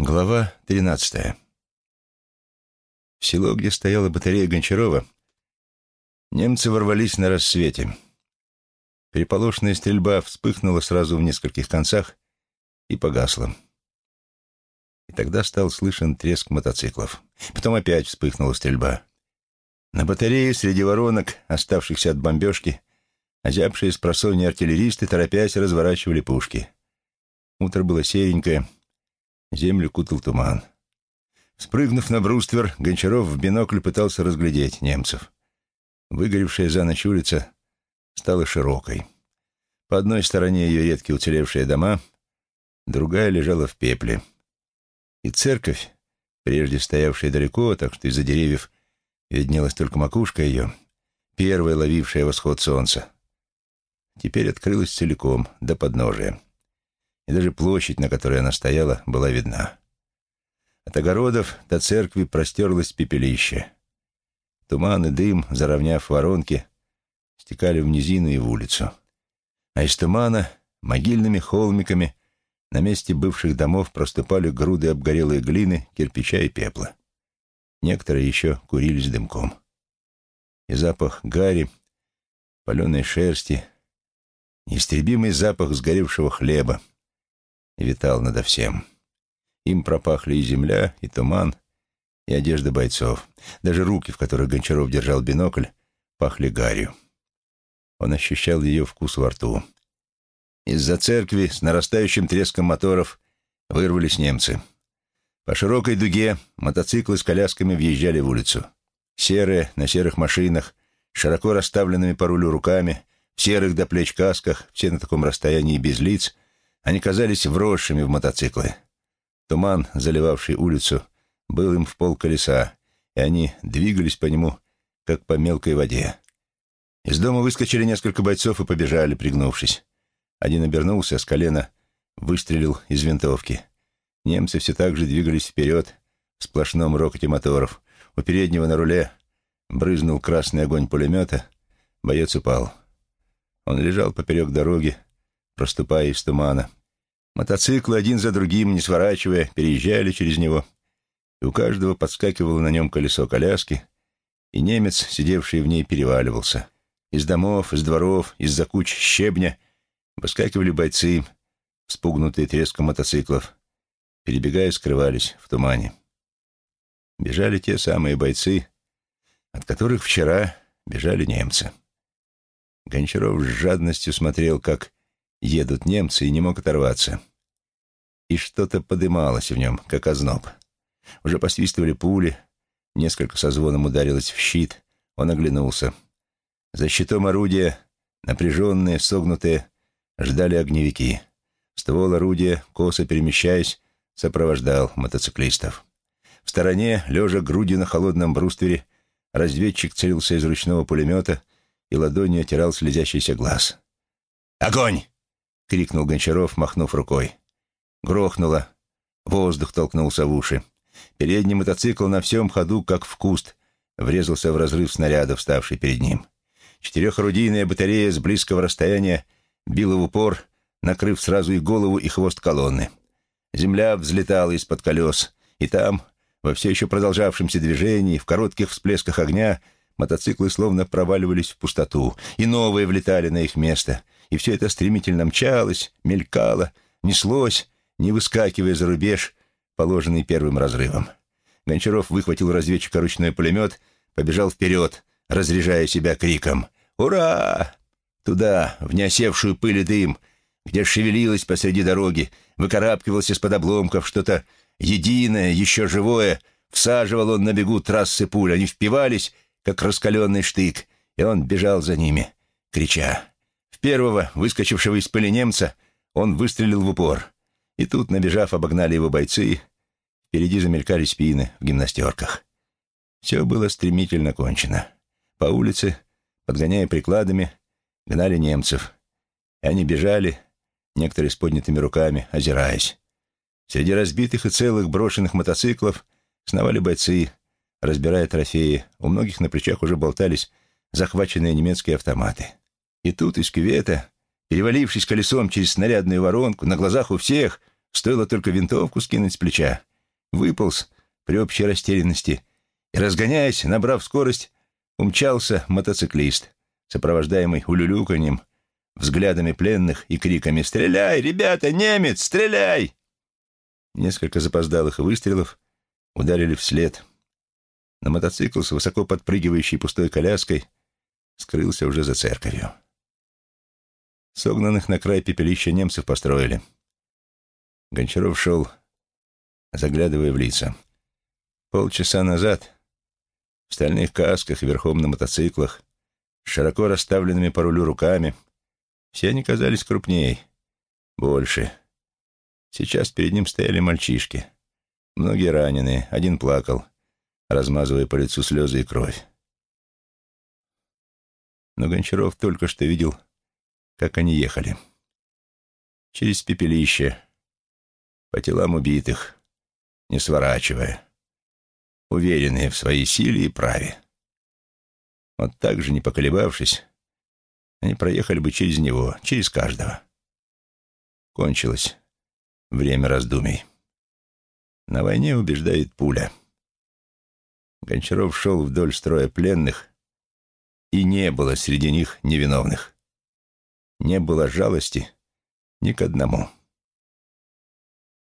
Глава 13. В село, где стояла батарея Гончарова, немцы ворвались на рассвете. Переполошенная стрельба вспыхнула сразу в нескольких концах и погасла. И тогда стал слышен треск мотоциклов. Потом опять вспыхнула стрельба. На батарее среди воронок, оставшихся от бомбежки, озябшие с артиллеристы, торопясь, разворачивали пушки. Утро было серенькое, Землю кутал туман. Спрыгнув на бруствер, Гончаров в бинокль пытался разглядеть немцев. Выгоревшая за ночь улица стала широкой. По одной стороне ее редкие уцелевшие дома, другая лежала в пепле. И церковь, прежде стоявшая далеко, так что из-за деревьев виднелась только макушка ее, первая ловившая восход солнца, теперь открылась целиком, до подножия и даже площадь, на которой она стояла, была видна. От огородов до церкви простерлось пепелище. Туман и дым, заровняв воронки, стекали в низину и в улицу. А из тумана могильными холмиками на месте бывших домов проступали груды обгорелой глины, кирпича и пепла. Некоторые еще курились дымком. И запах гари, паленой шерсти, неистребимый запах сгоревшего хлеба — витал надо всем. Им пропахли и земля, и туман, и одежда бойцов. Даже руки, в которых Гончаров держал бинокль, пахли гарью. Он ощущал ее вкус во рту. Из-за церкви с нарастающим треском моторов вырвались немцы. По широкой дуге мотоциклы с колясками въезжали в улицу. Серые, на серых машинах, широко расставленными по рулю руками, в серых до плеч касках, все на таком расстоянии без лиц — они казались вросшими в мотоциклы. Туман, заливавший улицу, был им в пол колеса, и они двигались по нему, как по мелкой воде. Из дома выскочили несколько бойцов и побежали, пригнувшись. Один обернулся, с колена выстрелил из винтовки. Немцы все так же двигались вперед в сплошном рокоте моторов. У переднего на руле брызнул красный огонь пулемета, боец упал. Он лежал поперек дороги, проступая из тумана. Мотоциклы один за другим, не сворачивая, переезжали через него, и у каждого подскакивало на нем колесо коляски, и немец, сидевший в ней, переваливался. Из домов, из дворов, из-за куч щебня выскакивали бойцы, спугнутые треском мотоциклов, перебегая, скрывались в тумане. Бежали те самые бойцы, от которых вчера бежали немцы. Гончаров с жадностью смотрел, как едут немцы, и не мог оторваться. И что-то подымалось в нем, как озноб. Уже посвистывали пули, несколько со звоном ударилось в щит, он оглянулся. За щитом орудия, напряженные, согнутые, ждали огневики. Ствол орудия, косо перемещаясь, сопровождал мотоциклистов. В стороне, лежа грудью на холодном бруствере, разведчик целился из ручного пулемета и ладонью отирал слезящийся глаз. «Огонь!» — крикнул Гончаров, махнув рукой. Грохнуло. Воздух толкнулся в уши. Передний мотоцикл на всем ходу, как в куст, врезался в разрыв снаряда, вставший перед ним. Четырехорудийная батарея с близкого расстояния била в упор, накрыв сразу и голову, и хвост колонны. Земля взлетала из-под колес, и там, во все еще продолжавшемся движении, в коротких всплесках огня, мотоциклы словно проваливались в пустоту, и новые влетали на их место — и все это стремительно мчалось, мелькало, неслось, не выскакивая за рубеж, положенный первым разрывом. Гончаров выхватил разведчика ручной пулемет, побежал вперед, разряжая себя криком «Ура!». Туда, в неосевшую пыль и дым, где шевелилось посреди дороги, выкарабкивался из-под обломков что-то единое, еще живое, всаживал он на бегу трассы пуль. Они впивались, как раскаленный штык, и он бежал за ними, крича первого, выскочившего из пыли немца, он выстрелил в упор. И тут, набежав, обогнали его бойцы. Впереди замелькали спины в гимнастерках. Все было стремительно кончено. По улице, подгоняя прикладами, гнали немцев. И они бежали, некоторые с поднятыми руками, озираясь. Среди разбитых и целых брошенных мотоциклов сновали бойцы, разбирая трофеи. У многих на плечах уже болтались захваченные немецкие автоматы. И тут из кювета, перевалившись колесом через снарядную воронку, на глазах у всех, Стоило только винтовку скинуть с плеча. Выполз при общей растерянности и, разгоняясь, набрав скорость, умчался мотоциклист, сопровождаемый улюлюканьем, взглядами пленных и криками «Стреляй, ребята, немец, стреляй!» Несколько запоздалых выстрелов ударили вслед. На мотоцикл с высоко подпрыгивающей пустой коляской скрылся уже за церковью. Согнанных на край пепелища немцев построили. Гончаров шел, заглядывая в лица. Полчаса назад в стальных касках, верхом на мотоциклах, широко расставленными по рулю руками, все они казались крупнее, больше. Сейчас перед ним стояли мальчишки. Многие раненые, один плакал, размазывая по лицу слезы и кровь. Но Гончаров только что видел, как они ехали. Через пепелище, по телам убитых, не сворачивая, уверенные в своей силе и праве. Вот так же, не поколебавшись, они проехали бы через него, через каждого. Кончилось время раздумий. На войне убеждает пуля. Гончаров шел вдоль строя пленных, и не было среди них невиновных. Не было жалости ни к одному.